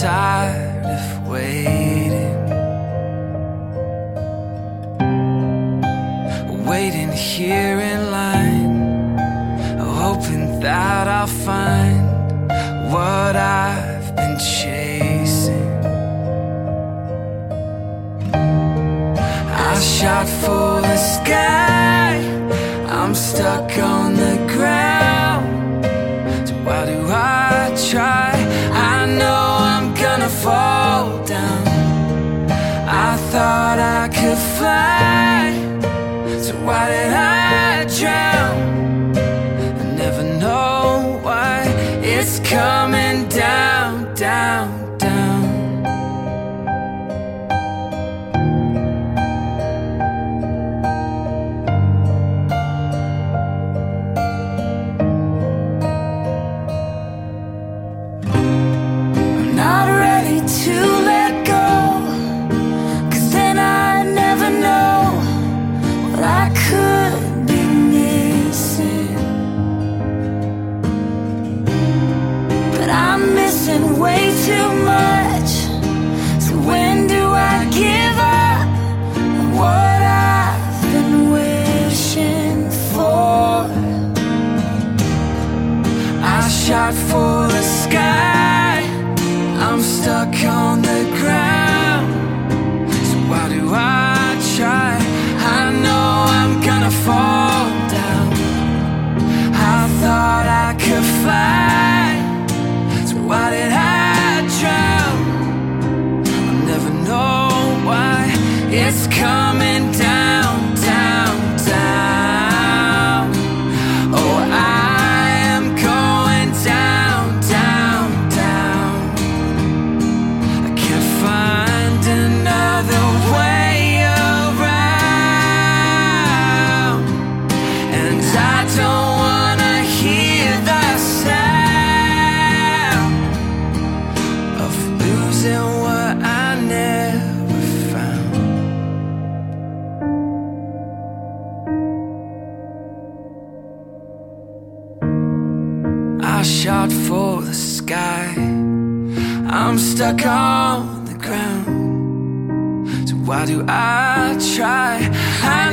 tired of waiting. Waiting here in line, hoping that I'll find what I've been chasing. I shot for the sky, I'm stuck on the I thought I could fly, so why did I drown? way too much. So when do I give up what I've been wishing for? I shot for. meant shot for the sky. I'm stuck on the ground. So why do I try? I